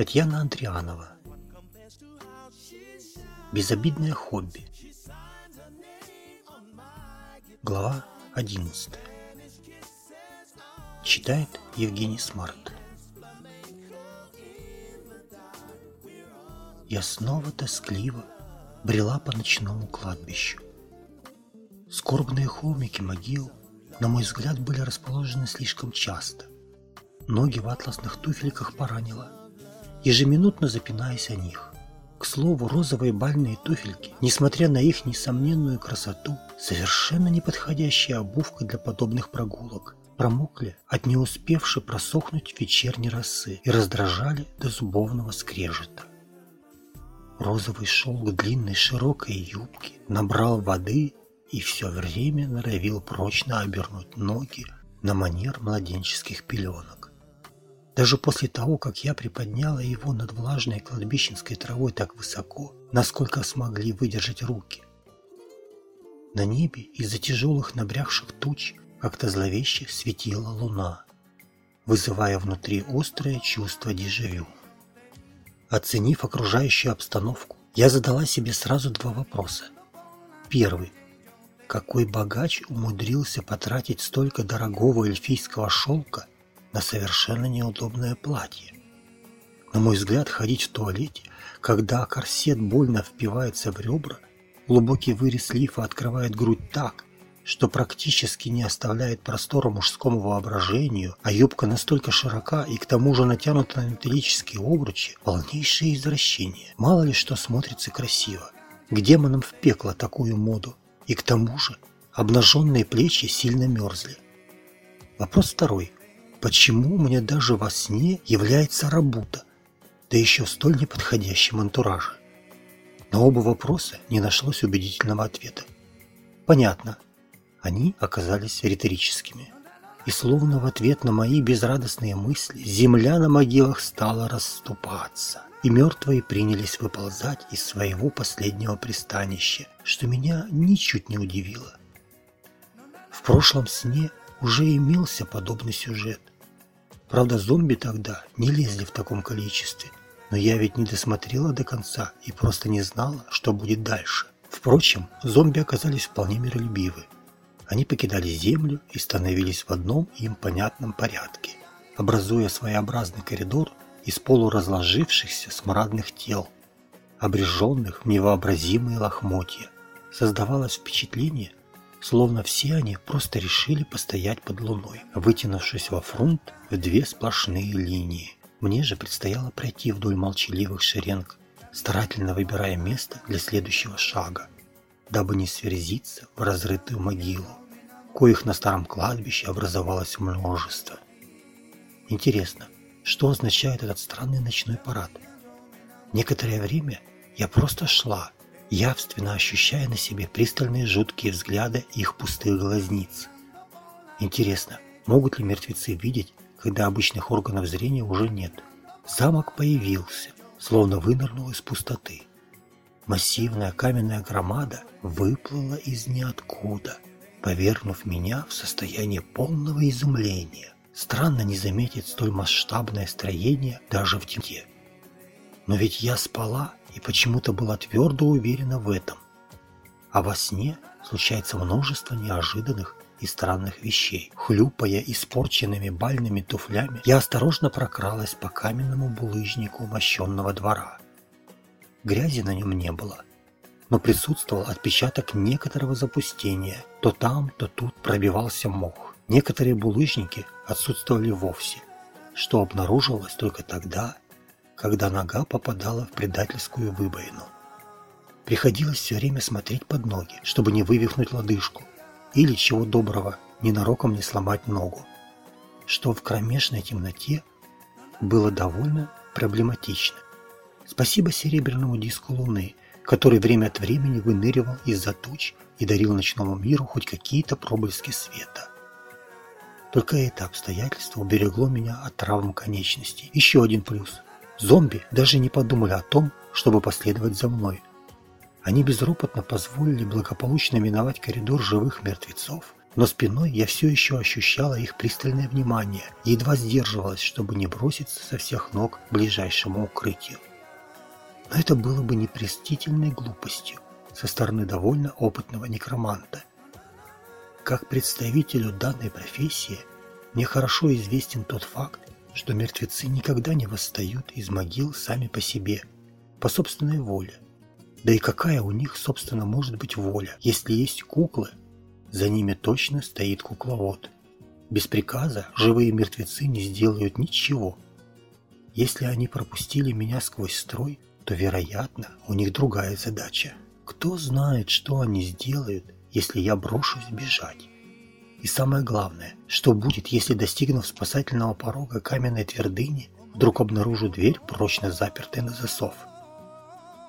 Татьяна Андрианова. Безобидное хобби. Глава 11. Читает Евгений Смарт. Я снова тоскливо брела по ночному кладбищу. Скорбные холмики могил, на мой взгляд, были расположены слишком часто. Ноги в атласных туфельках поранило, ежеминутно запинаясь о них. К слову, розовые бальные туфельки, несмотря на их несомненную красоту, совершенно неподходящая обувка для подобных прогулок, промокли от не успевшей просохнуть вечерней росы и раздражали до зубовного скрежета. Розовый шелк длинной широкой юбки набрал воды и все время норовил прочно обернуть ноги на манер младенческих пеленок. Даже после того, как я приподняла его над влажной кладбищенской травой так высоко, насколько смогли выдержать руки. На небе из-за тяжелых набрякших туч как-то зловеще светила луна, вызывая внутри острое чувство дежавю. Оценив окружающую обстановку, я задала себе сразу два вопроса. Первый. Какой богач умудрился потратить столько дорогого эльфийского шелка на совершенно неудобное платье? На мой взгляд, ходить в туалете, когда корсет больно впивается в ребра, глубокий вырез лифа открывает грудь так, что практически не оставляет простора мужскому воображению, а юбка настолько широка и к тому же натянута на металлические обручи, полнейшее извращение. Мало ли что смотрится красиво. К демонам в пекло такую моду. И к тому же обнаженные плечи сильно мерзли. Вопрос второй. Почему мне даже во сне является работа, да еще столь неподходящим антураже? На оба вопроса не нашлось убедительного ответа. Понятно, они оказались риторическими. И словно в ответ на мои безрадостные мысли земля на могилах стала расступаться, и мертвые принялись выползать из своего последнего пристанища, что меня ничуть не удивило. В прошлом сне уже имелся подобный сюжет. Правда, зомби тогда не лезли в таком количестве, но я ведь не досмотрела до конца и просто не знала, что будет дальше. Впрочем, зомби оказались вполне миролюбивы. Они покидали Землю и становились в одном им понятном порядке, образуя своеобразный коридор из полуразложившихся смрадных тел, обреженных в невообразимые лохмотья. Создавалось впечатление, словно все они просто решили постоять под луной, вытянувшись во фронт в две сплошные линии. Мне же предстояло пройти вдоль молчаливых шеренг, старательно выбирая место для следующего шага, дабы не сверзиться в разрытую могилу коих на старом кладбище образовалось множество. Интересно, что означает этот странный ночной парад? Некоторое время я просто шла, явственно ощущая на себе пристальные жуткие взгляды их пустых глазниц. Интересно, могут ли мертвецы видеть, когда обычных органов зрения уже нет? Замок появился, словно вынырнул из пустоты. Массивная каменная громада выплыла из ниоткуда – повергнув меня в состояние полного изумления. Странно не заметить столь масштабное строение даже в темноте. Но ведь я спала и почему-то была твердо уверена в этом. А во сне случается множество неожиданных и странных вещей. Хлюпая испорченными бальными туфлями, я осторожно прокралась по каменному булыжнику мощенного двора. Грязи на нем не было – но присутствовал отпечаток некоторого запустения. То там, то тут пробивался мох. Некоторые булыжники отсутствовали вовсе, что обнаруживалось только тогда, когда нога попадала в предательскую выбоину. Приходилось все время смотреть под ноги, чтобы не вывихнуть лодыжку, или, чего доброго, ненароком не сломать ногу, что в кромешной темноте было довольно проблематично. Спасибо серебряному диску Луны, который время от времени выныривал из-за туч и дарил ночному миру хоть какие-то проблески света. Только это обстоятельство уберегло меня от травм конечностей. Еще один плюс. Зомби даже не подумали о том, чтобы последовать за мной. Они безропотно позволили благополучно миновать коридор живых мертвецов но спиной я все еще ощущала их пристальное внимание и едва сдерживалась, чтобы не броситься со всех ног к ближайшему укрытию. Но это было бы непростительной глупостью со стороны довольно опытного некроманта. Как представителю данной профессии, мне хорошо известен тот факт, что мертвецы никогда не восстают из могил сами по себе, по собственной воле. Да и какая у них, собственно, может быть воля, если есть куклы, за ними точно стоит кукловод. Без приказа живые мертвецы не сделают ничего. Если они пропустили меня сквозь строй, то, вероятно, у них другая задача. Кто знает, что они сделают, если я брошусь бежать? И самое главное, что будет, если, достигнув спасательного порога каменной твердыни, вдруг обнаружу дверь, прочно запертой на засов?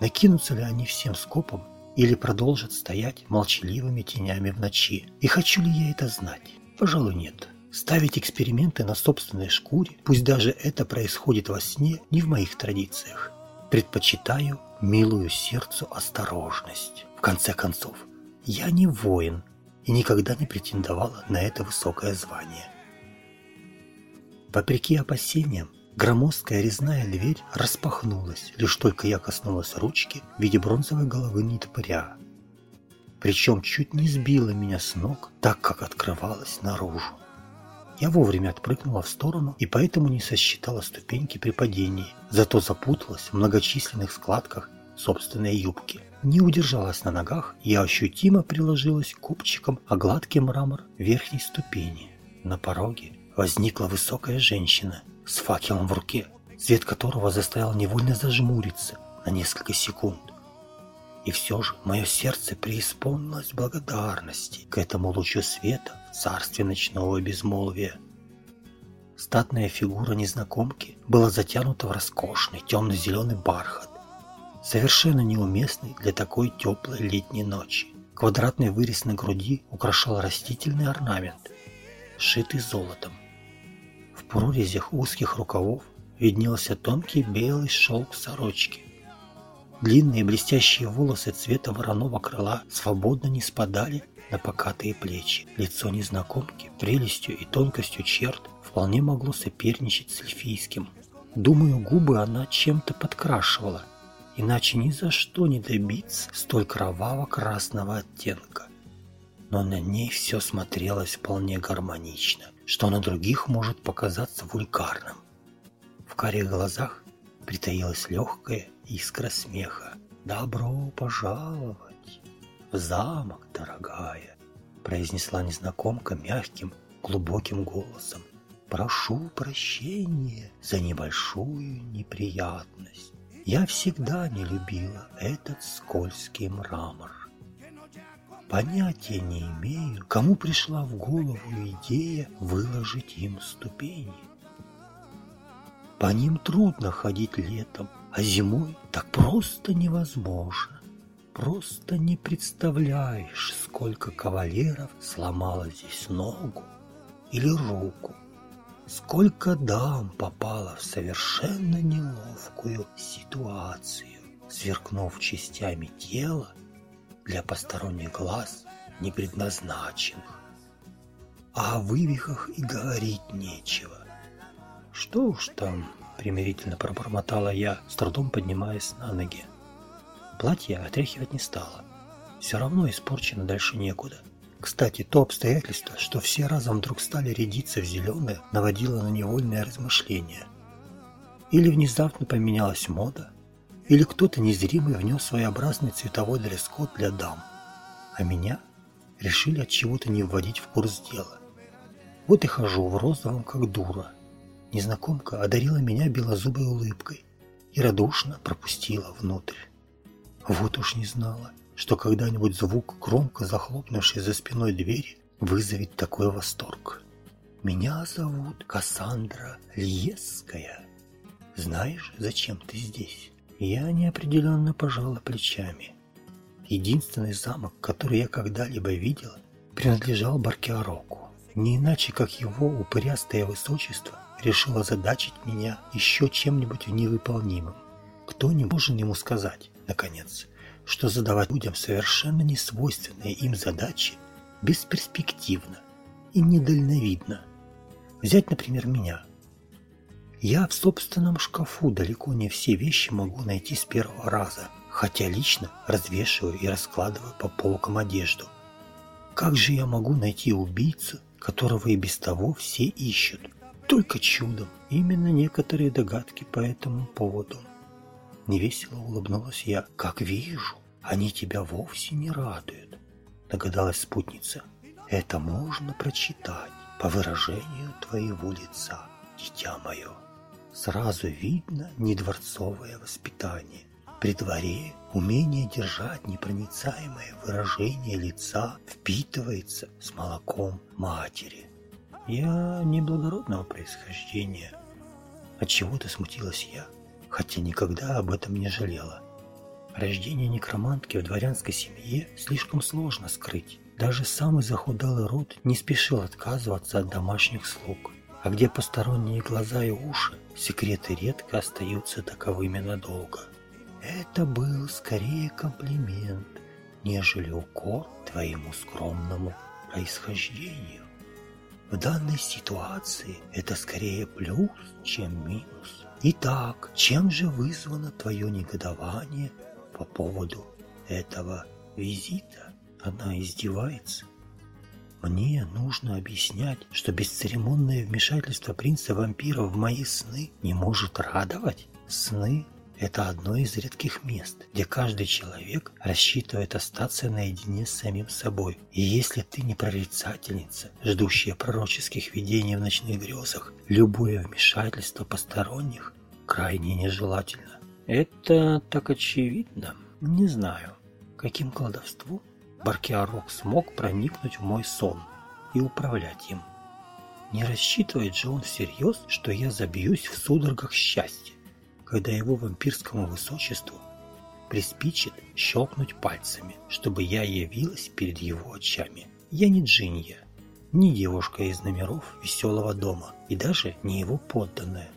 Накинутся ли они всем скопом или продолжат стоять молчаливыми тенями в ночи. И хочу ли я это знать? Пожалуй, нет. Ставить эксперименты на собственной шкуре, пусть даже это происходит во сне, не в моих традициях. Предпочитаю милую сердцу осторожность. В конце концов, я не воин и никогда не претендовала на это высокое звание. Вопреки опасениям, Громоздкая резная дверь распахнулась, лишь только я коснулась ручки в виде бронзовой головы нетопыря. Причем чуть не сбила меня с ног, так как открывалась наружу. Я вовремя отпрыгнула в сторону и поэтому не сосчитала ступеньки при падении, зато запуталась в многочисленных складках собственной юбки. Не удержалась на ногах и ощутимо приложилась купчиком о гладкий мрамор верхней ступени. На пороге возникла высокая женщина с факелом в руке, свет которого заставил невольно зажмуриться на несколько секунд. И все же мое сердце преисполнилось благодарности к этому лучу света в царстве ночного безмолвия. Статная фигура незнакомки была затянута в роскошный темно-зеленый бархат, совершенно неуместный для такой теплой летней ночи. Квадратный вырез на груди украшал растительный орнамент, шитый золотом прорезях узких рукавов виднелся тонкий белый шелк сорочки. Длинные блестящие волосы цвета вороного крыла свободно не спадали на покатые плечи. Лицо незнакомки прелестью и тонкостью черт вполне могло соперничать с эльфийским. Думаю, губы она чем-то подкрашивала, иначе ни за что не добиться столь кроваво-красного оттенка. Но на ней все смотрелось вполне гармонично – что на других может показаться вульгарным. В карих глазах притаилась легкая искра смеха. «Добро пожаловать в замок, дорогая!» произнесла незнакомка мягким, глубоким голосом. «Прошу прощения за небольшую неприятность. Я всегда не любила этот скользкий мрамор. Понятия не имею, кому пришла в голову идея выложить им ступени. По ним трудно ходить летом, а зимой так просто невозможно. Просто не представляешь, сколько кавалеров сломало здесь ногу или руку. Сколько дам попало в совершенно неловкую ситуацию, сверкнув частями тела для посторонних глаз не предназначенных. А о вывихах и говорить нечего. Что уж там, примирительно пробормотала я, с трудом поднимаясь на ноги. Платье отряхивать не стала. Все равно испорчено дальше некуда. Кстати, то обстоятельство, что все разом вдруг стали рядиться в зеленое, наводило на невольное размышление. Или внезапно поменялась мода, или кто-то незримый внес своеобразный цветовой дресс-код для дам, а меня решили от чего-то не вводить в курс дела. Вот и хожу в розовом, как дура. Незнакомка одарила меня белозубой улыбкой и радушно пропустила внутрь. Вот уж не знала, что когда-нибудь звук громко захлопнувшей за спиной двери вызовет такой восторг. Меня зовут Кассандра Льесская. Знаешь, зачем ты здесь? Я неопределенно пожала плечами. Единственный замок, который я когда-либо видела, принадлежал Баркиароку. Не иначе, как его упырястое высочество решило задачить меня еще чем-нибудь невыполнимым. Кто не должен ему сказать, наконец, что задавать людям совершенно несвойственные им задачи бесперспективно и недальновидно. Взять, например, меня. Я в собственном шкафу далеко не все вещи могу найти с первого раза, хотя лично развешиваю и раскладываю по полкам одежду. Как же я могу найти убийцу, которого и без того все ищут? Только чудом. Именно некоторые догадки по этому поводу. Невесело улыбнулась я. Как вижу, они тебя вовсе не радуют, догадалась спутница. Это можно прочитать по выражению твоего лица, дитя мое. Сразу видно недворцовое воспитание. При дворе умение держать непроницаемое выражение лица впитывается с молоком матери. Я неблагородного происхождения. От чего то смутилась я, хотя никогда об этом не жалела. Рождение некромантки в дворянской семье слишком сложно скрыть. Даже самый захудалый род не спешил отказываться от домашних слуг. А где посторонние глаза и уши, секреты редко остаются таковыми надолго. Это был скорее комплимент, нежели укор твоему скромному происхождению. В данной ситуации это скорее плюс, чем минус. Итак, чем же вызвано твое негодование по поводу этого визита? Она издевается. Мне нужно объяснять, что бесцеремонное вмешательство принца-вампира в мои сны не может радовать. Сны – это одно из редких мест, где каждый человек рассчитывает остаться наедине с самим собой. И если ты не прорицательница, ждущая пророческих видений в ночных грезах, любое вмешательство посторонних крайне нежелательно. Это так очевидно. Не знаю, каким колдовством Баркиарок смог проникнуть в мой сон и управлять им. Не рассчитывает же он всерьез, что я забьюсь в судорогах счастья, когда его вампирскому высочеству приспичит щелкнуть пальцами, чтобы я явилась перед его очами. Я не Джинья, не девушка из номеров веселого дома и даже не его подданная.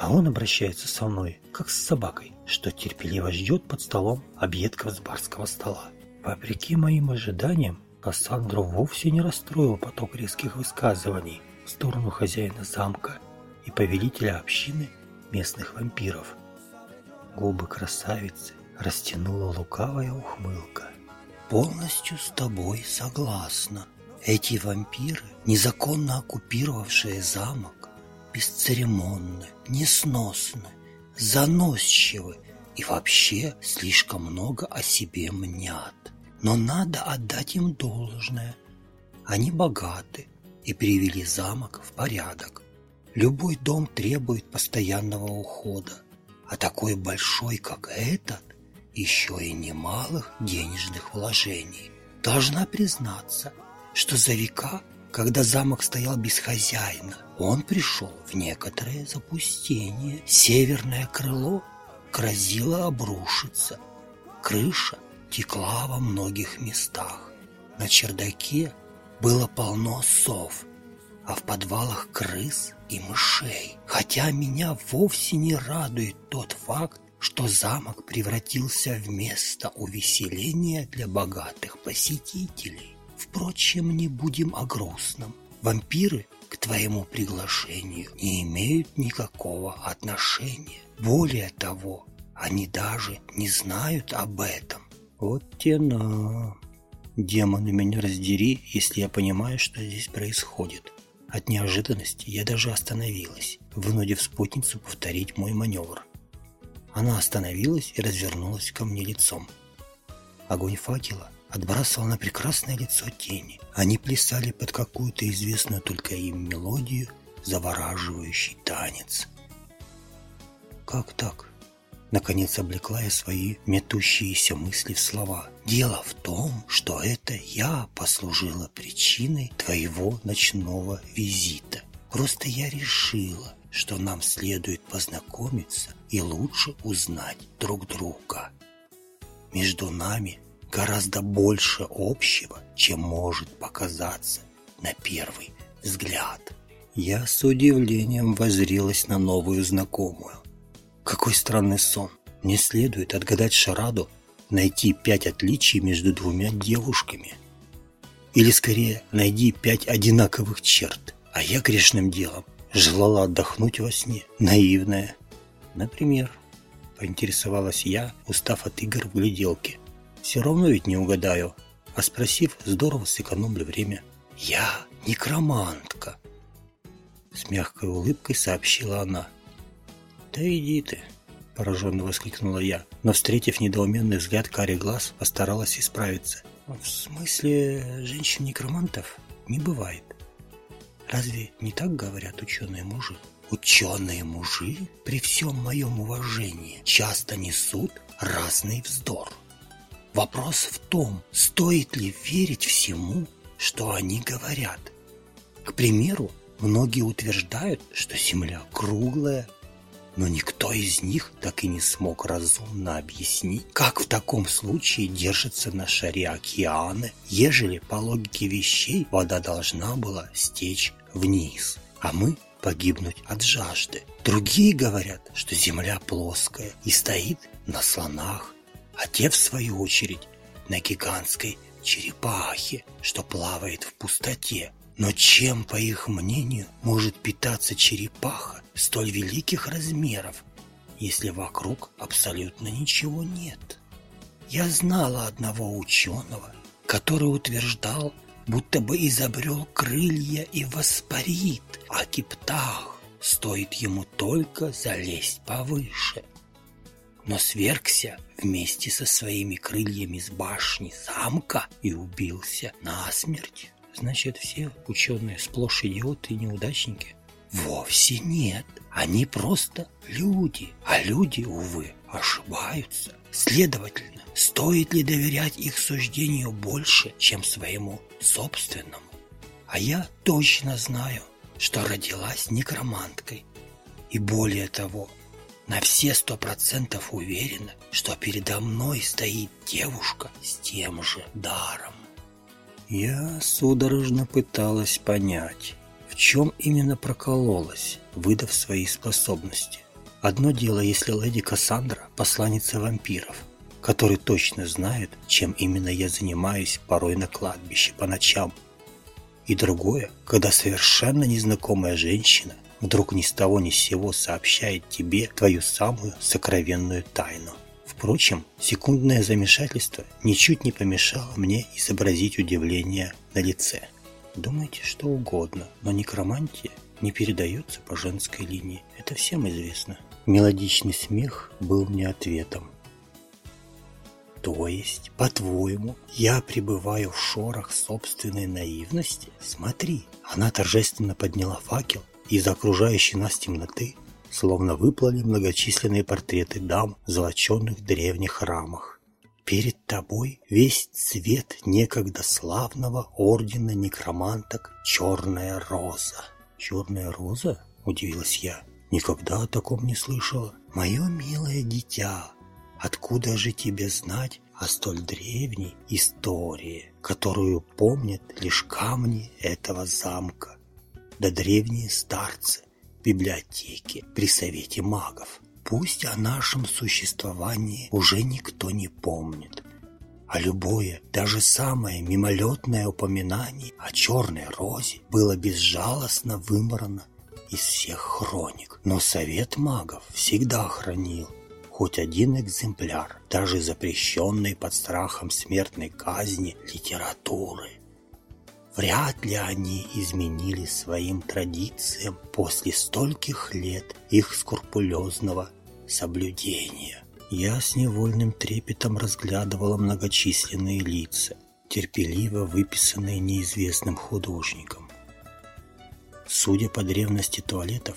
А он обращается со мной, как с собакой, что терпеливо ждет под столом объедков с барского стола. Вопреки моим ожиданиям, Кассандру вовсе не расстроил поток резких высказываний в сторону хозяина замка и повелителя общины местных вампиров. Губы красавицы растянула лукавая ухмылка. «Полностью с тобой согласна. Эти вампиры, незаконно оккупировавшие замок, бесцеремонны, несносны, заносчивы и вообще слишком много о себе мнят. Но надо отдать им должное. Они богаты и привели замок в порядок. Любой дом требует постоянного ухода, а такой большой, как этот, еще и немалых денежных вложений. Должна признаться, что за века, когда замок стоял без хозяина, он пришел в некоторое запустение. Северное крыло грозило обрушиться. Крыша текла во многих местах. На чердаке было полно сов, а в подвалах крыс и мышей. Хотя меня вовсе не радует тот факт, что замок превратился в место увеселения для богатых посетителей. Впрочем, не будем о грустном. Вампиры к твоему приглашению не имеют никакого отношения. Более того, они даже не знают об этом. Вот тена. Демоны меня раздери, если я понимаю, что здесь происходит. От неожиданности я даже остановилась, вынудив спутницу повторить мой маневр. Она остановилась и развернулась ко мне лицом. Огонь факела отбрасывал на прекрасное лицо тени. Они плясали под какую-то известную только им мелодию, завораживающий танец. Как так? Наконец облекла я свои метущиеся мысли в слова. Дело в том, что это я послужила причиной твоего ночного визита. Просто я решила, что нам следует познакомиться и лучше узнать друг друга. Между нами гораздо больше общего, чем может показаться на первый взгляд. Я с удивлением возрилась на новую знакомую. Какой странный сон. Мне следует отгадать шараду, найти пять отличий между двумя девушками. Или скорее, найди пять одинаковых черт. А я грешным делом желала отдохнуть во сне. Наивная. Например, поинтересовалась я, устав от игр в гляделке. Все равно ведь не угадаю. А спросив, здорово сэкономлю время. Я некромантка. С мягкой улыбкой сообщила она. Да иди ты, пораженно воскликнула я, но, встретив недоуменный взгляд карий глаз, постаралась исправиться. В смысле, женщин-некромантов не бывает. Разве не так говорят ученые-мужи? Ученые-мужи, при всем моем уважении, часто несут разный вздор. Вопрос в том, стоит ли верить всему, что они говорят. К примеру, многие утверждают, что Земля круглая, но никто из них так и не смог разумно объяснить, как в таком случае держатся на шаре океаны, ежели по логике вещей вода должна была стечь вниз, а мы погибнуть от жажды. Другие говорят, что земля плоская и стоит на слонах, а те, в свою очередь, на гигантской черепахе, что плавает в пустоте. Но чем, по их мнению, может питаться черепаха столь великих размеров, если вокруг абсолютно ничего нет? Я знала одного ученого, который утверждал, будто бы изобрел крылья и воспарит, а киптах стоит ему только залезть повыше. Но свергся вместе со своими крыльями с башни замка и убился насмерть. Значит, все ученые сплошь идиоты и неудачники? Вовсе нет. Они просто люди. А люди, увы, ошибаются. Следовательно, стоит ли доверять их суждению больше, чем своему собственному? А я точно знаю, что родилась некроманткой. И более того, на все сто процентов уверена, что передо мной стоит девушка с тем же даром. Я судорожно пыталась понять, в чем именно прокололась, выдав свои способности. Одно дело, если леди Кассандра – посланница вампиров, который точно знает, чем именно я занимаюсь порой на кладбище по ночам. И другое, когда совершенно незнакомая женщина вдруг ни с того ни с сего сообщает тебе твою самую сокровенную тайну. Впрочем, секундное замешательство ничуть не помешало мне изобразить удивление на лице. Думайте что угодно, но некромантия не передается по женской линии. Это всем известно. Мелодичный смех был мне ответом. То есть, по-твоему, я пребываю в шорах собственной наивности? Смотри, она торжественно подняла факел, из окружающей нас темноты словно выплыли многочисленные портреты дам в золоченных древних храмах. Перед тобой весь цвет некогда славного ордена некроманток «Черная роза». «Черная роза?» – удивилась я. «Никогда о таком не слышала. Мое милое дитя, откуда же тебе знать о столь древней истории, которую помнят лишь камни этого замка, да древние старцы, библиотеки при совете магов. Пусть о нашем существовании уже никто не помнит, а любое, даже самое мимолетное упоминание о черной розе было безжалостно выморано из всех хроник. Но совет магов всегда хранил хоть один экземпляр, даже запрещенной под страхом смертной казни литературы. Вряд ли они изменили своим традициям после стольких лет их скрупулезного соблюдения. Я с невольным трепетом разглядывала многочисленные лица, терпеливо выписанные неизвестным художником. Судя по древности туалетов,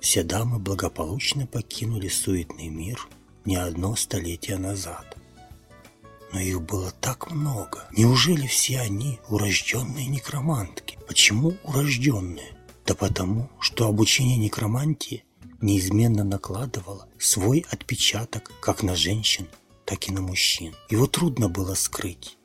все дамы благополучно покинули суетный мир не одно столетие назад. Но их было так много. Неужели все они урожденные некромантки? Почему урожденные? Да потому, что обучение некромантии неизменно накладывало свой отпечаток как на женщин, так и на мужчин. Его трудно было скрыть.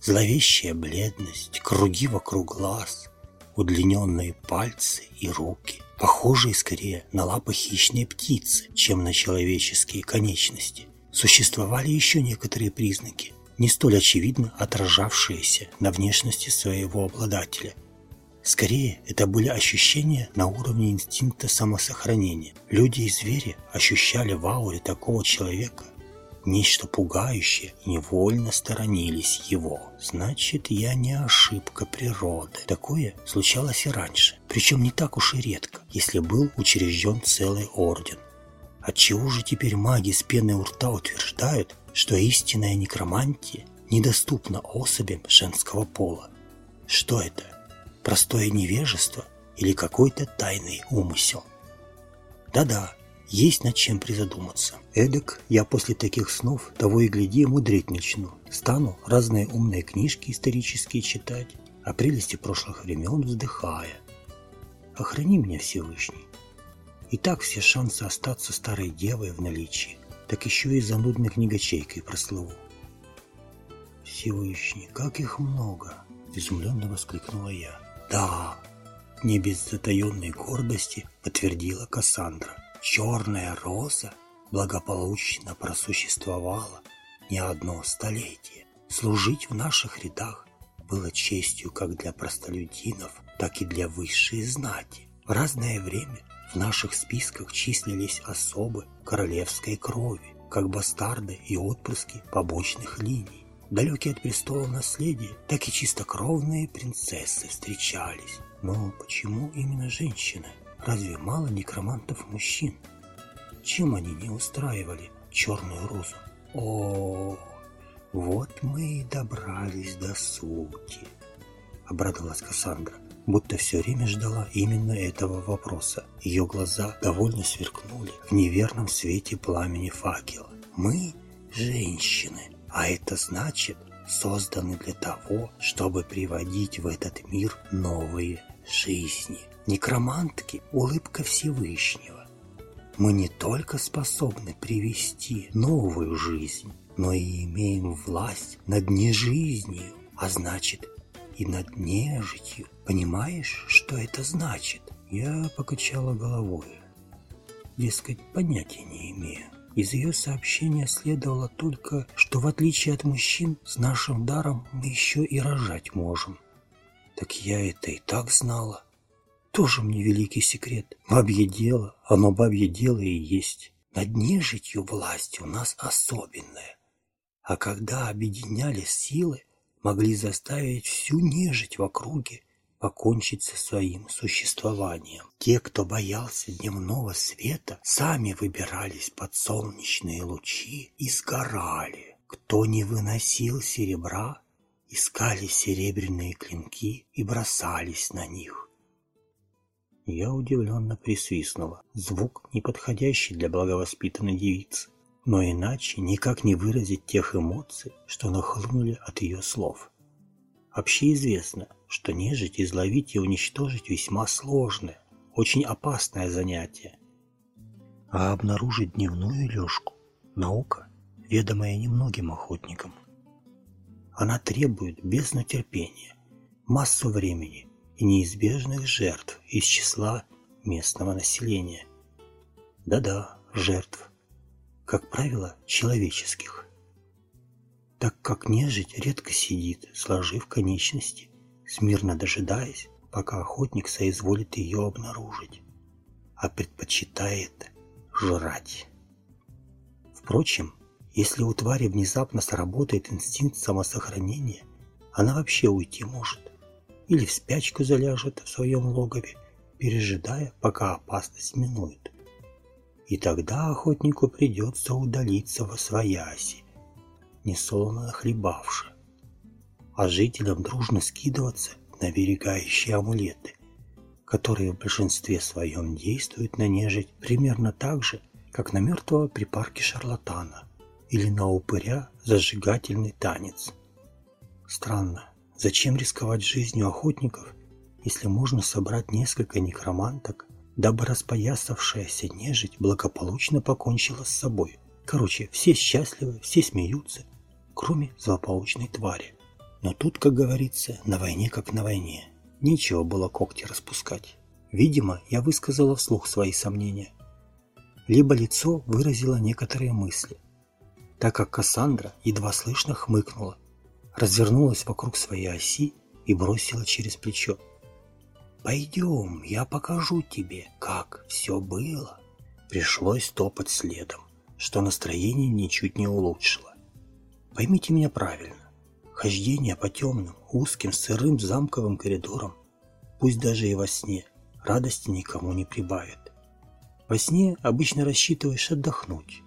Зловещая бледность, круги вокруг глаз, удлиненные пальцы и руки, похожие скорее на лапы хищной птицы, чем на человеческие конечности. Существовали еще некоторые признаки, не столь очевидно отражавшиеся на внешности своего обладателя. Скорее, это были ощущения на уровне инстинкта самосохранения. Люди и звери ощущали в ауре такого человека нечто пугающее и невольно сторонились его. Значит, я не ошибка природы. Такое случалось и раньше, причем не так уж и редко, если был учрежден целый орден. Отчего же теперь маги с пеной у рта утверждают, что истинная некромантия недоступна особям женского пола? Что это? Простое невежество или какой-то тайный умысел? Да-да, есть над чем призадуматься. Эдак я после таких снов того и гляди мудреть начну. Стану разные умные книжки исторические читать, о прелести прошлых времен вздыхая. Охрани меня, Всевышний. И так все шансы остаться старой девой в наличии, так еще и занудной книгочейкой прослыву. Всевышний, как их много! Изумленно воскликнула я. Да, не без затаенной гордости подтвердила Кассандра черная роза благополучно просуществовала не одно столетие. Служить в наших рядах было честью как для простолюдинов, так и для высшей знати. В разное время в наших списках числились особы королевской крови, как бастарды и отпрыски побочных линий. Далекие от престола наследия, так и чистокровные принцессы встречались. Но почему именно женщины? Разве мало некромантов мужчин? Чем они не устраивали черную розу? О, вот мы и добрались до сути. Обрадовалась Кассандра, будто все время ждала именно этого вопроса. Ее глаза довольно сверкнули в неверном свете пламени факела. Мы – женщины, а это значит, созданы для того, чтобы приводить в этот мир новые жизни некромантки – улыбка Всевышнего. Мы не только способны привести новую жизнь, но и имеем власть над нежизнью, а значит и над нежитью. Понимаешь, что это значит? Я покачала головой. Дескать, понятия не имею. Из ее сообщения следовало только, что в отличие от мужчин, с нашим даром мы еще и рожать можем. Так я это и так знала. Тоже мне великий секрет. Бабье дело, оно бабье дело и есть. Над нежитью власть у нас особенная. А когда объединяли силы, могли заставить всю нежить в округе покончить со своим существованием. Те, кто боялся дневного света, сами выбирались под солнечные лучи и сгорали. Кто не выносил серебра, искали серебряные клинки и бросались на них. Я удивленно присвистнула. Звук, неподходящий для благовоспитанной девицы. Но иначе никак не выразить тех эмоций, что нахлынули от ее слов. Общеизвестно, что нежить изловить и уничтожить весьма сложное, очень опасное занятие. А обнаружить дневную лёжку – наука, ведомая немногим охотникам. Она требует без терпения, массу времени и неизбежных жертв из числа местного населения. Да-да, жертв. Как правило, человеческих. Так как нежить редко сидит, сложив конечности, смирно дожидаясь, пока охотник соизволит ее обнаружить, а предпочитает жрать. Впрочем, если у твари внезапно сработает инстинкт самосохранения, она вообще уйти может или в спячку заляжет в своем логове, пережидая, пока опасность минует. И тогда охотнику придется удалиться во свояси, несолоно хлебавши, а жителям дружно скидываться на берегающие амулеты, которые в большинстве своем действуют на нежить примерно так же, как на мертвого при парке шарлатана или на упыря зажигательный танец. Странно, Зачем рисковать жизнью охотников, если можно собрать несколько некроманток, дабы распоясавшаяся нежить благополучно покончила с собой? Короче, все счастливы, все смеются, кроме злополучной твари. Но тут, как говорится, на войне как на войне. Нечего было когти распускать. Видимо, я высказала вслух свои сомнения. Либо лицо выразило некоторые мысли. так как Кассандра едва слышно хмыкнула, развернулась вокруг своей оси и бросила через плечо. «Пойдем, я покажу тебе, как все было». Пришлось топать следом, что настроение ничуть не улучшило. Поймите меня правильно. Хождение по темным, узким, сырым замковым коридорам, пусть даже и во сне, радости никому не прибавит. Во сне обычно рассчитываешь отдохнуть,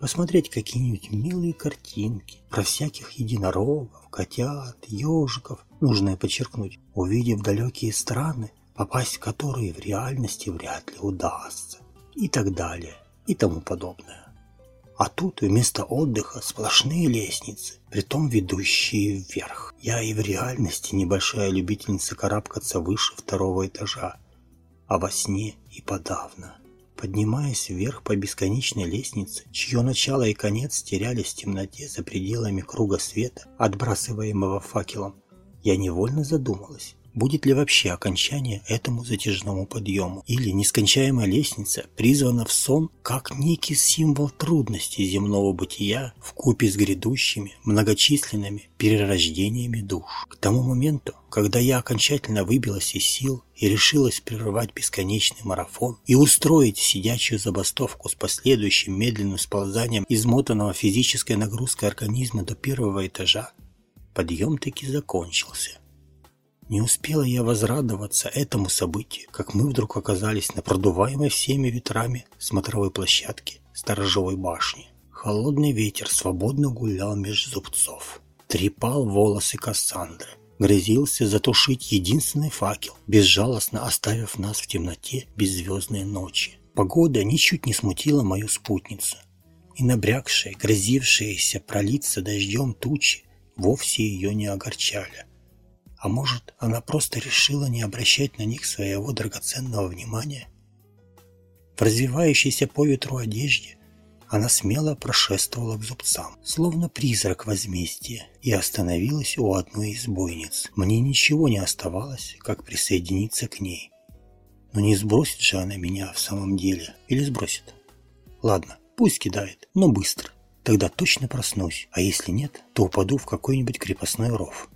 посмотреть какие-нибудь милые картинки про всяких единорогов, котят, ежиков, нужно подчеркнуть, увидев далекие страны, попасть в которые в реальности вряд ли удастся, и так далее, и тому подобное. А тут вместо отдыха сплошные лестницы, притом ведущие вверх. Я и в реальности небольшая любительница карабкаться выше второго этажа, а во сне и подавно. Поднимаясь вверх по бесконечной лестнице, чье начало и конец терялись в темноте за пределами круга света, отбрасываемого факелом, я невольно задумалась, Будет ли вообще окончание этому затяжному подъему? Или нескончаемая лестница призвана в сон как некий символ трудностей земного бытия в купе с грядущими многочисленными перерождениями душ? К тому моменту, когда я окончательно выбилась из сил и решилась прервать бесконечный марафон и устроить сидячую забастовку с последующим медленным сползанием измотанного физической нагрузкой организма до первого этажа, подъем таки закончился. Не успела я возрадоваться этому событию, как мы вдруг оказались на продуваемой всеми ветрами смотровой площадке сторожевой башни. Холодный ветер свободно гулял меж зубцов. Трепал волосы Кассандры. Грозился затушить единственный факел, безжалостно оставив нас в темноте беззвездной ночи. Погода ничуть не смутила мою спутницу. И набрякшие, грозившиеся пролиться дождем тучи вовсе ее не огорчали. А может, она просто решила не обращать на них своего драгоценного внимания? В развивающейся по ветру одежде она смело прошествовала к зубцам, словно призрак возмездия, и остановилась у одной из бойниц. Мне ничего не оставалось, как присоединиться к ней. Но не сбросит же она меня в самом деле. Или сбросит? Ладно, пусть кидает, но быстро. Тогда точно проснусь, а если нет, то упаду в какой-нибудь крепостной ров.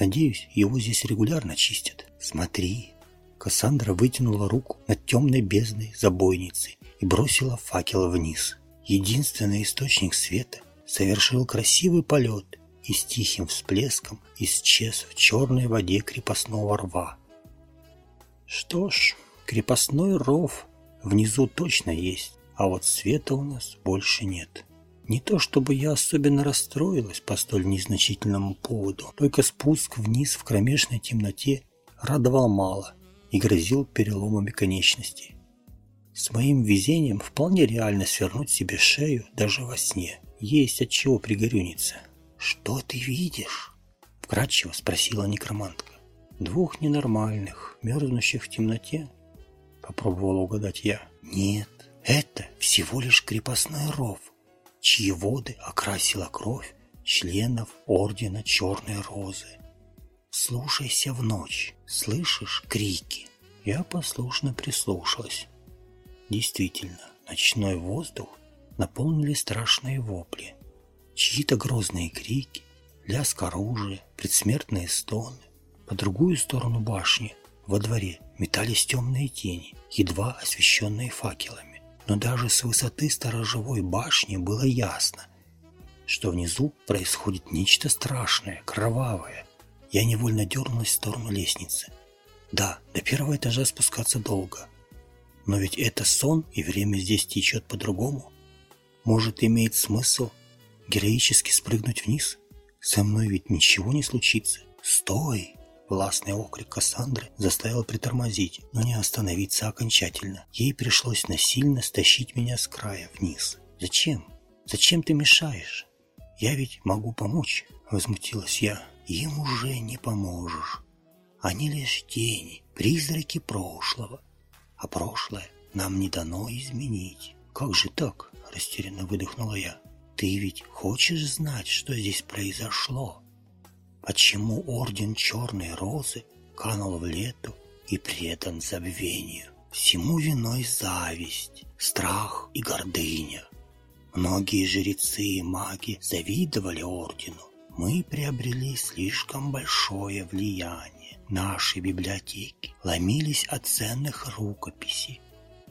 Надеюсь, его здесь регулярно чистят. Смотри. Кассандра вытянула руку над темной бездной забойницы и бросила факел вниз. Единственный источник света совершил красивый полет и с тихим всплеском исчез в черной воде крепостного рва. Что ж, крепостной ров внизу точно есть, а вот света у нас больше нет. Не то чтобы я особенно расстроилась по столь незначительному поводу, только спуск вниз в кромешной темноте радовал мало и грозил переломами конечностей. С моим везением вполне реально свернуть себе шею даже во сне. Есть от чего пригорюниться. «Что ты видишь?» – вкратчиво спросила некромантка. «Двух ненормальных, мерзнущих в темноте?» – попробовала угадать я. «Нет, это всего лишь крепостной ров чьи воды окрасила кровь членов Ордена Черной Розы. Слушайся в ночь, слышишь крики? Я послушно прислушалась. Действительно, ночной воздух наполнили страшные вопли. Чьи-то грозные крики, лязг оружия, предсмертные стоны. По другую сторону башни, во дворе, метались темные тени, едва освещенные факелами но даже с высоты сторожевой башни было ясно, что внизу происходит нечто страшное, кровавое. Я невольно дернулась в сторону лестницы. Да, до первого этажа спускаться долго. Но ведь это сон, и время здесь течет по-другому. Может, имеет смысл героически спрыгнуть вниз? Со мной ведь ничего не случится. Стой! Властный окрик Кассандры заставил притормозить, но не остановиться окончательно. Ей пришлось насильно стащить меня с края вниз. «Зачем? Зачем ты мешаешь? Я ведь могу помочь», — возмутилась я. «Им уже не поможешь. Они лишь тени, призраки прошлого. А прошлое нам не дано изменить». «Как же так?» — растерянно выдохнула я. «Ты ведь хочешь знать, что здесь произошло?» Почему орден Черной Розы канул в лету и предан забвению? Всему виной зависть, страх и гордыня. Многие жрецы и маги завидовали ордену. Мы приобрели слишком большое влияние. Наши библиотеки ломились от ценных рукописей.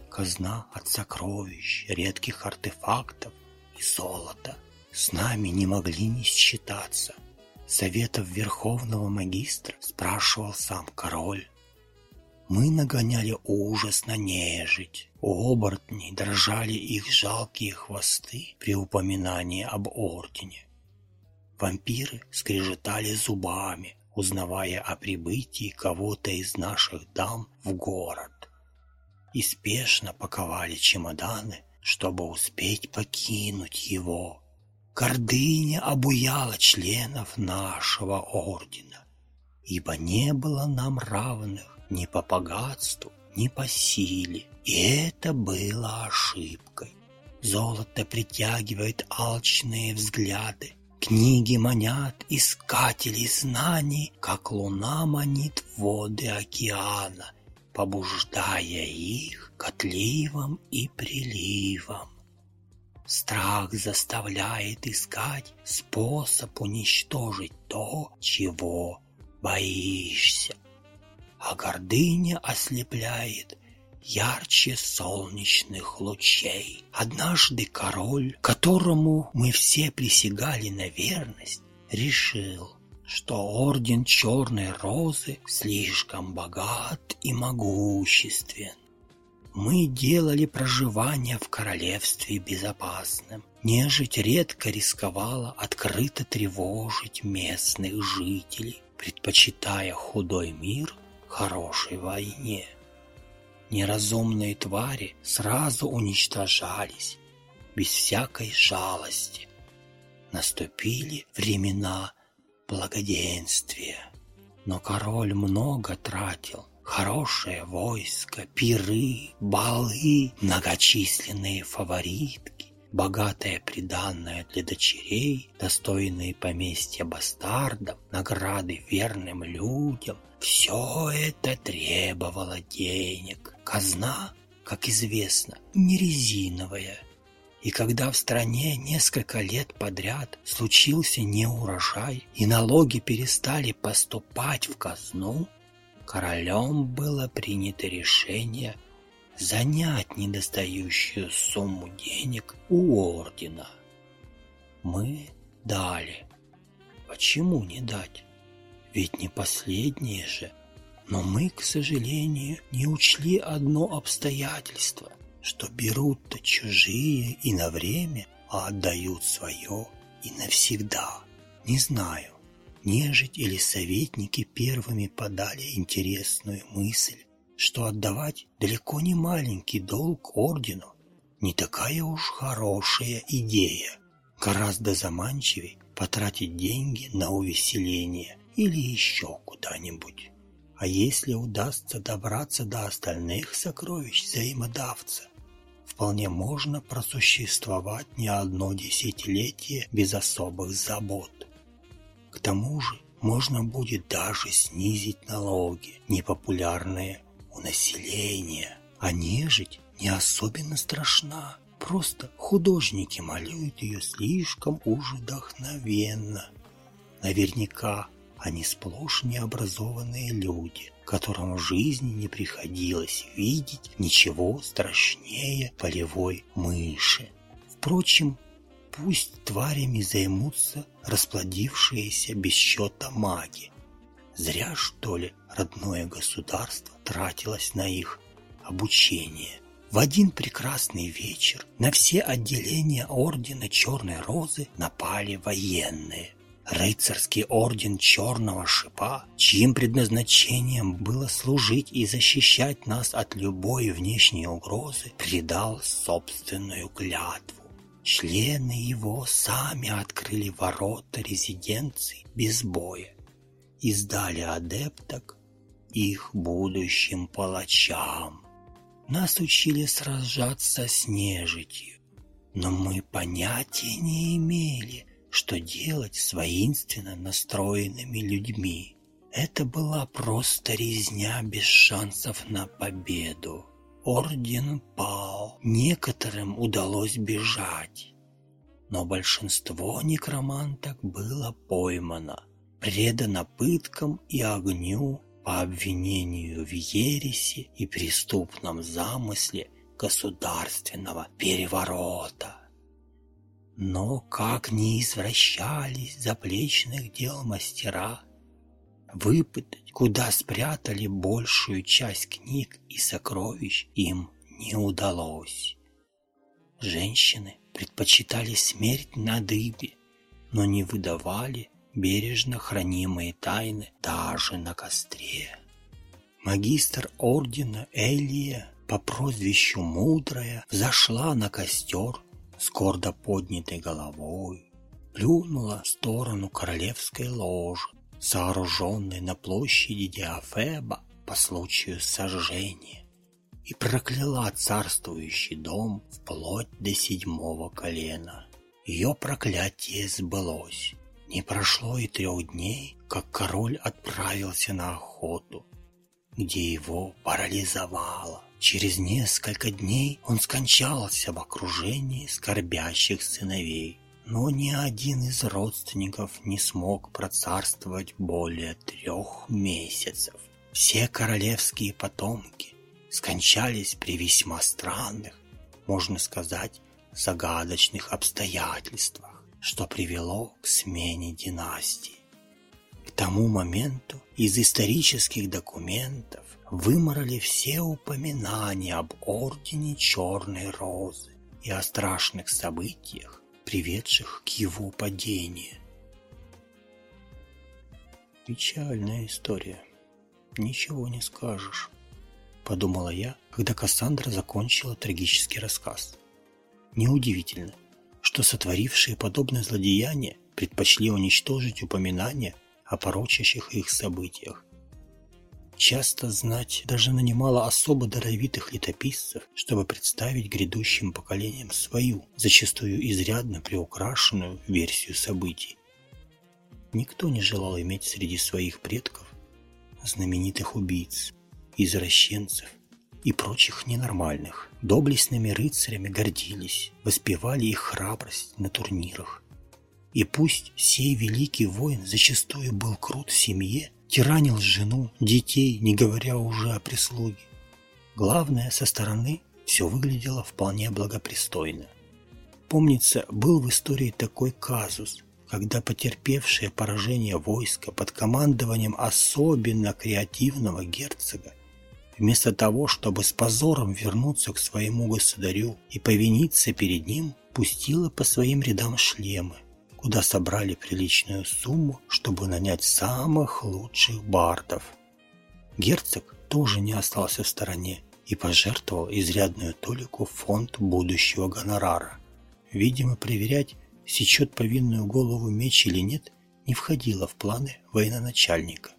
Казна от сокровищ, редких артефактов и золота. С нами не могли не считаться. Советов Верховного Магистра спрашивал сам король. Мы нагоняли ужас на нежить. У оборотней дрожали их жалкие хвосты при упоминании об ордене. Вампиры скрежетали зубами, узнавая о прибытии кого-то из наших дам в город. И спешно паковали чемоданы, чтобы успеть покинуть его. Гордыня обуяла членов нашего ордена, ибо не было нам равных ни по богатству, ни по силе. И это было ошибкой. Золото притягивает алчные взгляды. Книги манят искателей знаний, как луна манит воды океана, побуждая их к отливам и приливам. Страх заставляет искать способ уничтожить то, чего боишься а гордыня ослепляет ярче солнечных лучей. Однажды король, которому мы все присягали на верность, решил, что орден Черной Розы слишком богат и могуществен. Мы делали проживание в королевстве безопасным. Нежить редко рисковала открыто тревожить местных жителей, предпочитая худой мир хорошей войне. Неразумные твари сразу уничтожались, без всякой жалости. Наступили времена благоденствия, но король много тратил. Хорошее войско, пиры, балы, многочисленные фаворитки богатое приданное для дочерей, достойные поместья бастардам, награды верным людям. Все это требовало денег. Казна, как известно, не резиновая. И когда в стране несколько лет подряд случился неурожай, и налоги перестали поступать в казну, королем было принято решение – занять недостающую сумму денег у ордена. Мы дали. Почему не дать? Ведь не последнее же. Но мы, к сожалению, не учли одно обстоятельство, что берут-то чужие и на время, а отдают свое и навсегда. Не знаю, нежить или советники первыми подали интересную мысль, что отдавать далеко не маленький долг ордену не такая уж хорошая идея. Гораздо заманчивее потратить деньги на увеселение или еще куда-нибудь. А если удастся добраться до остальных сокровищ взаимодавца, вполне можно просуществовать не одно десятилетие без особых забот. К тому же можно будет даже снизить налоги, непопулярные у населения, а нежить не особенно страшна. Просто художники малюют ее слишком уж вдохновенно. Наверняка они сплошь необразованные люди, которым в жизни не приходилось видеть ничего страшнее полевой мыши. Впрочем, пусть тварями займутся расплодившиеся без счета маги. Зря, что ли, родное государство тратилось на их обучение. В один прекрасный вечер на все отделения ордена Черной Розы напали военные. Рыцарский орден Черного Шипа, чьим предназначением было служить и защищать нас от любой внешней угрозы, предал собственную клятву. Члены его сами открыли ворота резиденции без боя и сдали адепток их будущим палачам. Нас учили сражаться с нежитью, но мы понятия не имели, что делать с воинственно настроенными людьми. Это была просто резня без шансов на победу. Орден пал, некоторым удалось бежать. но большинство некроманток было поймано, предано пыткам и огню по обвинению в ересе и преступном замысле государственного переворота. Но как не извращались заплечных дел мастера, выпытать, куда спрятали большую часть книг и сокровищ, им не удалось. Женщины предпочитали смерть на дыбе, но не выдавали бережно хранимые тайны даже на костре. Магистр ордена Элия по прозвищу Мудрая взошла на костер с гордо поднятой головой, плюнула в сторону королевской ложи, сооруженной на площади Диафеба по случаю сожжения, и прокляла царствующий дом вплоть до седьмого колена. Ее проклятие сбылось. Не прошло и трех дней, как король отправился на охоту, где его парализовало. Через несколько дней он скончался в окружении скорбящих сыновей. Но ни один из родственников не смог процарствовать более трех месяцев. Все королевские потомки скончались при весьма странных, можно сказать, загадочных обстоятельствах что привело к смене династии. К тому моменту из исторических документов выморали все упоминания об Ордене Черной Розы и о страшных событиях, приведших к его падению. Печальная история. Ничего не скажешь, подумала я, когда Кассандра закончила трагический рассказ. Неудивительно, что сотворившие подобное злодеяние предпочли уничтожить упоминания о порочащих их событиях. Часто знать даже нанимала особо даровитых летописцев, чтобы представить грядущим поколениям свою, зачастую изрядно приукрашенную версию событий. Никто не желал иметь среди своих предков знаменитых убийц, извращенцев, и прочих ненормальных. Доблестными рыцарями гордились, воспевали их храбрость на турнирах. И пусть сей великий воин зачастую был крут в семье, тиранил жену, детей, не говоря уже о прислуге. Главное, со стороны все выглядело вполне благопристойно. Помнится, был в истории такой казус, когда потерпевшее поражение войска под командованием особенно креативного герцога Вместо того, чтобы с позором вернуться к своему государю и повиниться перед ним, пустила по своим рядам шлемы, куда собрали приличную сумму, чтобы нанять самых лучших бардов. Герцог тоже не остался в стороне и пожертвовал изрядную толику фонд будущего гонорара. Видимо, проверять, сечет повинную голову меч или нет, не входило в планы военачальника.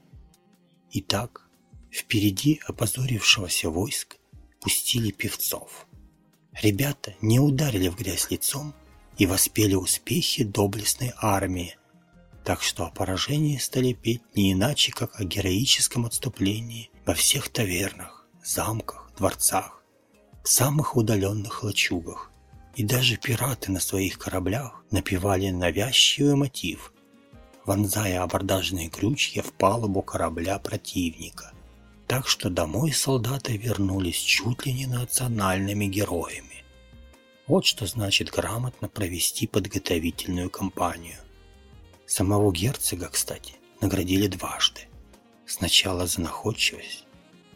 Итак, Впереди опозорившегося войск пустили певцов. Ребята не ударили в грязь лицом и воспели успехи доблестной армии, так что о поражении стали петь не иначе, как о героическом отступлении во всех тавернах, замках, дворцах, самых удаленных лачугах. И даже пираты на своих кораблях напевали навязчивый мотив, вонзая абордажные крючья в палубу корабля противника – так что домой солдаты вернулись чуть ли не национальными героями. Вот что значит грамотно провести подготовительную кампанию. Самого герцога, кстати, наградили дважды. Сначала за находчивость,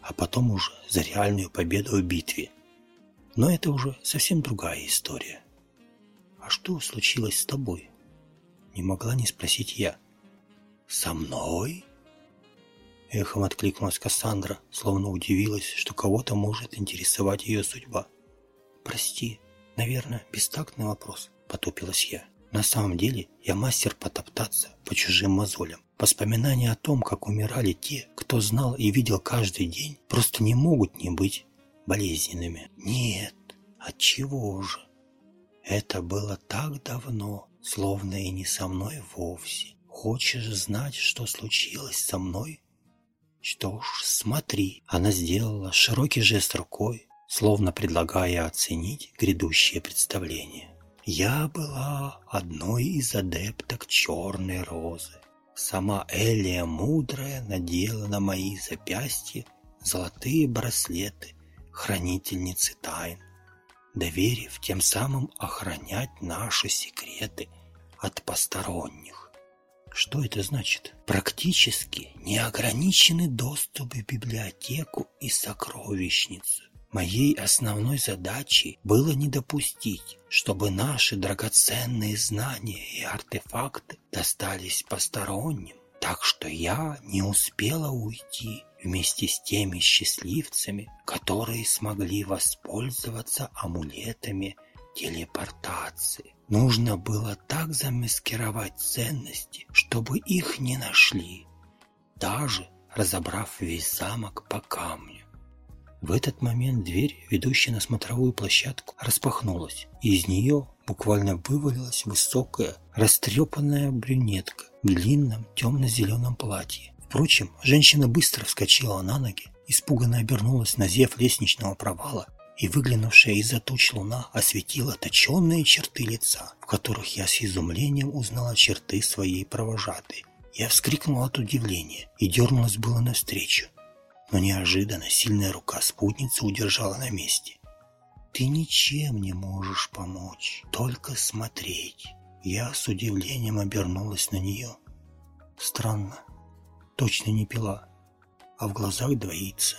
а потом уже за реальную победу в битве. Но это уже совсем другая история. «А что случилось с тобой?» Не могла не спросить я. «Со мной?» Эхом откликнулась Кассандра, словно удивилась, что кого-то может интересовать ее судьба. «Прости, наверное, бестактный вопрос», – потупилась я. «На самом деле я мастер потоптаться по чужим мозолям. Воспоминания о том, как умирали те, кто знал и видел каждый день, просто не могут не быть болезненными. Нет, от чего же? Это было так давно, словно и не со мной вовсе. Хочешь знать, что случилось со мной? Что ж, смотри. Она сделала широкий жест рукой, словно предлагая оценить грядущее представление. Я была одной из адепток черной розы. Сама Элия Мудрая надела на мои запястья золотые браслеты хранительницы тайн, доверив тем самым охранять наши секреты от посторонних. Что это значит? Практически неограниченный доступ в библиотеку и сокровищницу. Моей основной задачей было не допустить, чтобы наши драгоценные знания и артефакты достались посторонним. Так что я не успела уйти вместе с теми счастливцами, которые смогли воспользоваться амулетами телепортации. Нужно было так замаскировать ценности, чтобы их не нашли, даже разобрав весь замок по камню. В этот момент дверь, ведущая на смотровую площадку, распахнулась, и из нее буквально вывалилась высокая, растрепанная брюнетка в длинном темно-зеленом платье. Впрочем, женщина быстро вскочила на ноги, испуганно обернулась на зев лестничного провала, и выглянувшая из-за туч луна осветила точенные черты лица, в которых я с изумлением узнала черты своей провожатой. Я вскрикнула от удивления и дернулась было навстречу, но неожиданно сильная рука спутницы удержала на месте. «Ты ничем не можешь помочь, только смотреть». Я с удивлением обернулась на нее. Странно, точно не пила, а в глазах двоится.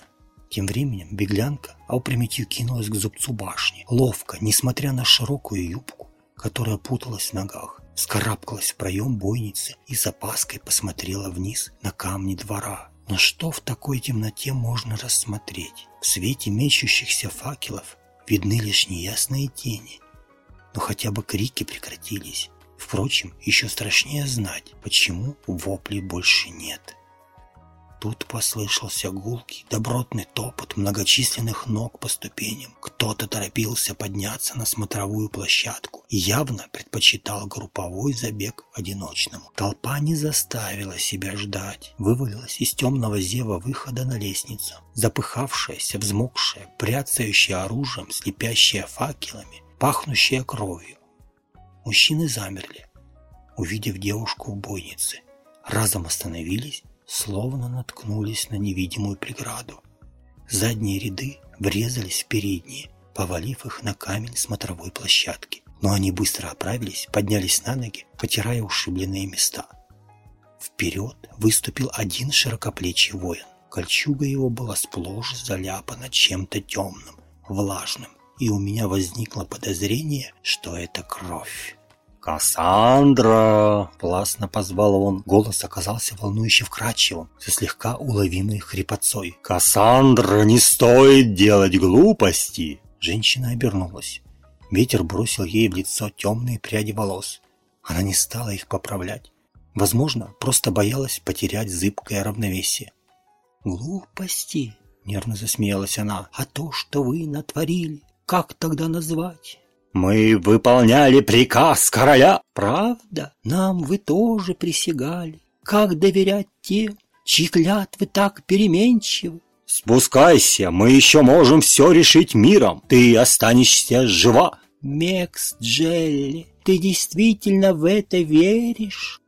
Тем временем беглянка опрометью кинулась к зубцу башни. Ловко, несмотря на широкую юбку, которая путалась в ногах, скарабкалась в проем бойницы и с опаской посмотрела вниз на камни двора. Но что в такой темноте можно рассмотреть? В свете мечущихся факелов видны лишь неясные тени. Но хотя бы крики прекратились. Впрочем, еще страшнее знать, почему воплей больше нет. Тут послышался гулкий, добротный топот многочисленных ног по ступеням. Кто-то торопился подняться на смотровую площадку и явно предпочитал групповой забег одиночному. Толпа не заставила себя ждать. Вывалилась из темного зева выхода на лестницу. Запыхавшаяся, взмокшая, пряцающая оружием, слепящая факелами, пахнущая кровью. Мужчины замерли, увидев девушку в бойнице. Разом остановились словно наткнулись на невидимую преграду. Задние ряды врезались в передние, повалив их на камень смотровой площадки. Но они быстро оправились, поднялись на ноги, потирая ушибленные места. Вперед выступил один широкоплечий воин. Кольчуга его была сплошь заляпана чем-то темным, влажным, и у меня возникло подозрение, что это кровь. «Кассандра!» – властно позвал он. Голос оказался волнующе вкрадчивым, со слегка уловимой хрипотцой. «Кассандра, не стоит делать глупости!» Женщина обернулась. Ветер бросил ей в лицо темные пряди волос. Она не стала их поправлять. Возможно, просто боялась потерять зыбкое равновесие. «Глупости!» – нервно засмеялась она. «А то, что вы натворили, как тогда назвать?» Мы выполняли приказ короля. Правда, нам вы тоже присягали. Как доверять тем, чьи клятвы так переменчивы? Спускайся, мы еще можем все решить миром. Ты останешься жива. Мекс Джелли, ты действительно в это веришь?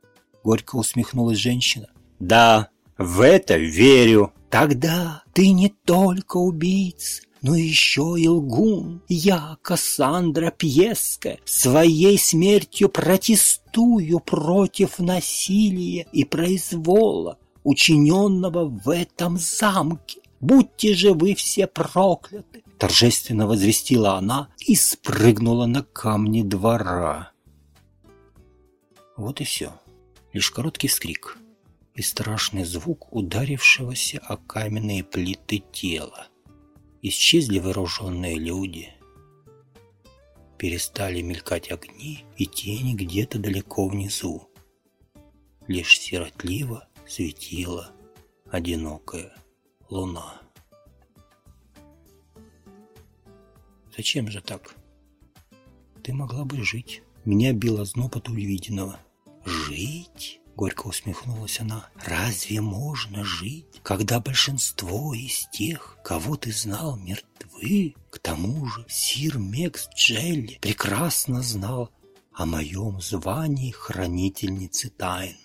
Горько усмехнулась женщина. Да, в это верю. Тогда ты не только убийца, но еще и лгун. Я, Кассандра Пьеска, своей смертью протестую против насилия и произвола, учиненного в этом замке. Будьте же вы все прокляты!» Торжественно возвестила она и спрыгнула на камни двора. Вот и все. Лишь короткий вскрик и страшный звук ударившегося о каменные плиты тела. Исчезли вооруженные люди. Перестали мелькать огни и тени где-то далеко внизу. Лишь сиротливо светила одинокая луна. Зачем же так? Ты могла бы жить. Меня било зноб от увиденного. Жить? Горько усмехнулась она. «Разве можно жить, когда большинство из тех, кого ты знал, мертвы?» вы, к тому же, сир Мекс Джелли прекрасно знал о моем звании хранительницы тайн.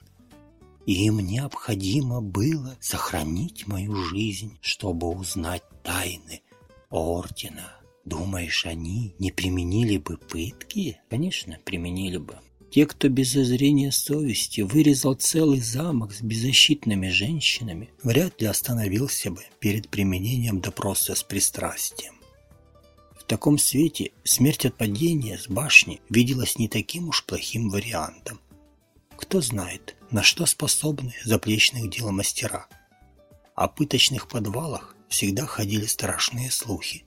И им необходимо было сохранить мою жизнь, чтобы узнать тайны Ордена. Думаешь, они не применили бы пытки? Конечно, применили бы. Те, кто без зазрения совести вырезал целый замок с беззащитными женщинами, вряд ли остановился бы перед применением допроса с пристрастием. В таком свете смерть от падения с башни виделась не таким уж плохим вариантом. Кто знает, на что способны заплечных дел мастера. О пыточных подвалах всегда ходили страшные слухи,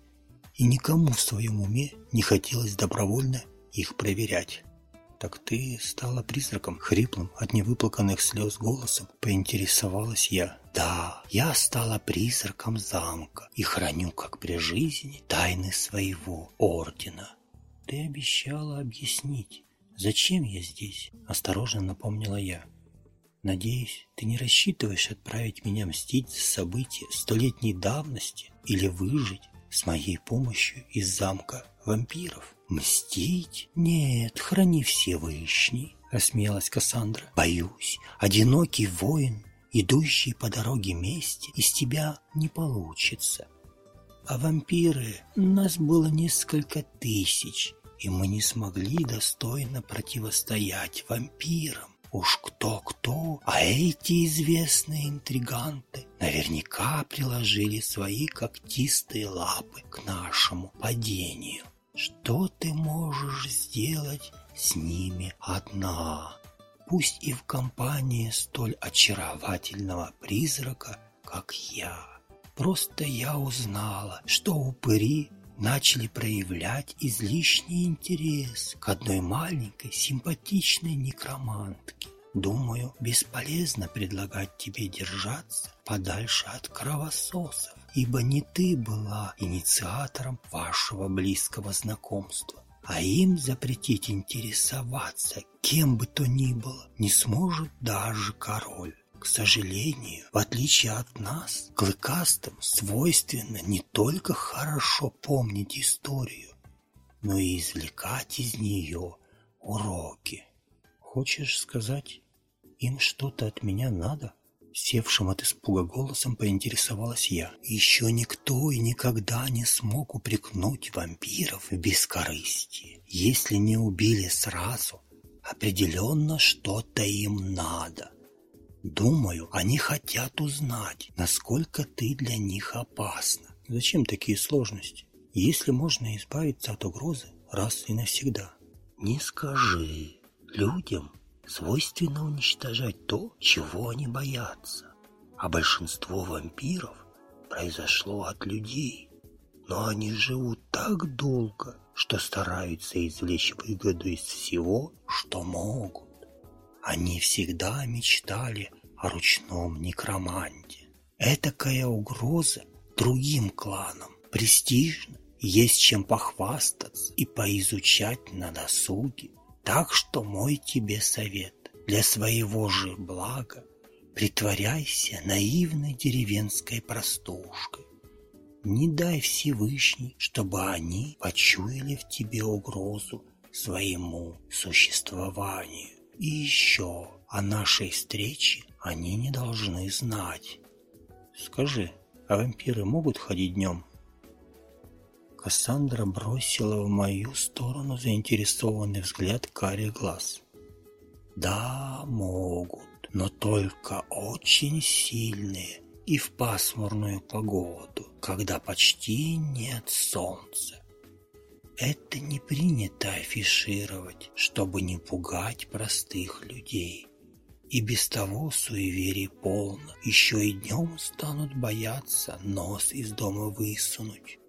и никому в своем уме не хотелось добровольно их проверять. «Так ты стала призраком?» Хриплым от невыплаканных слез голосом поинтересовалась я. «Да, я стала призраком замка и храню, как при жизни, тайны своего ордена». «Ты обещала объяснить, зачем я здесь?» Осторожно напомнила я. «Надеюсь, ты не рассчитываешь отправить меня мстить за события столетней давности или выжить с моей помощью из замка вампиров?» «Мстить? Нет, храни все вышни», — рассмеялась Кассандра. «Боюсь, одинокий воин, идущий по дороге мести, из тебя не получится. А вампиры, нас было несколько тысяч, и мы не смогли достойно противостоять вампирам. Уж кто-кто, а эти известные интриганты наверняка приложили свои когтистые лапы к нашему падению. Что ты можешь сделать с ними одна? Пусть и в компании столь очаровательного призрака, как я. Просто я узнала, что упыри начали проявлять излишний интерес к одной маленькой симпатичной некромантке. Думаю, бесполезно предлагать тебе держаться подальше от кровососов, ибо не ты была инициатором вашего близкого знакомства, а им запретить интересоваться кем бы то ни было не сможет даже король. К сожалению, в отличие от нас, клыкастым свойственно не только хорошо помнить историю, но и извлекать из нее уроки. Хочешь сказать, им что-то от меня надо? Севшим от испуга голосом поинтересовалась я. Еще никто и никогда не смог упрекнуть вампиров в бескорыстии. Если не убили сразу, определенно что-то им надо. Думаю, они хотят узнать, насколько ты для них опасна. Зачем такие сложности? Если можно избавиться от угрозы раз и навсегда. Не скажи. Людям свойственно уничтожать то, чего они боятся. А большинство вампиров произошло от людей. Но они живут так долго, что стараются извлечь выгоду из всего, что могут. Они всегда мечтали о ручном некроманте. Этакая угроза другим кланам. Престижно, есть чем похвастаться и поизучать на досуге. Так что мой тебе совет для своего же блага притворяйся наивной деревенской простушкой. Не дай Всевышний, чтобы они почуяли в тебе угрозу своему существованию. И еще о нашей встрече они не должны знать. Скажи, а вампиры могут ходить днем? Кассандра бросила в мою сторону заинтересованный взгляд карих глаз. «Да, могут, но только очень сильные и в пасмурную погоду, когда почти нет солнца. Это не принято афишировать, чтобы не пугать простых людей. И без того суеверий полно, еще и днем станут бояться нос из дома высунуть.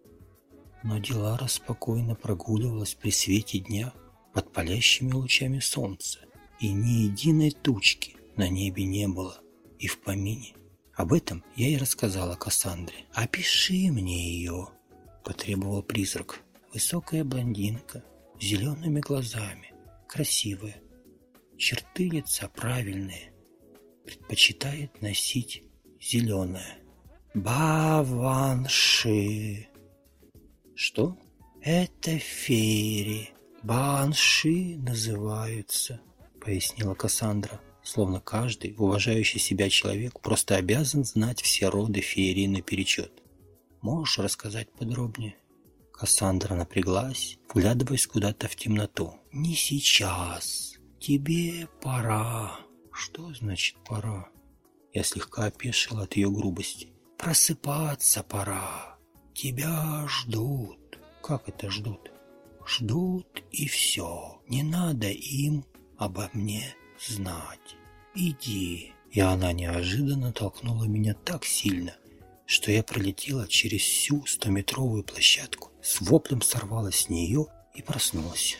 Но Дилара спокойно прогуливалась при свете дня под палящими лучами солнца, и ни единой тучки на небе не было и в помине. Об этом я и рассказала Кассандре. «Опиши мне ее», – потребовал призрак. Высокая блондинка, с зелеными глазами, красивая. Черты лица правильные. Предпочитает носить зеленое. Баванши. Что? Это феери. Банши называются, пояснила Кассандра, словно каждый уважающий себя человек просто обязан знать все роды феерии наперечет. Можешь рассказать подробнее? Кассандра напряглась, вглядываясь куда-то в темноту. «Не сейчас. Тебе пора». «Что значит пора?» Я слегка опешил от ее грубости. «Просыпаться пора. Тебя ждут». «Как это ждут?» «Ждут и все. Не надо им обо мне знать. Иди». И она неожиданно толкнула меня так сильно, что я пролетела через всю стометровую площадку, с воплем сорвалась с нее и проснулась.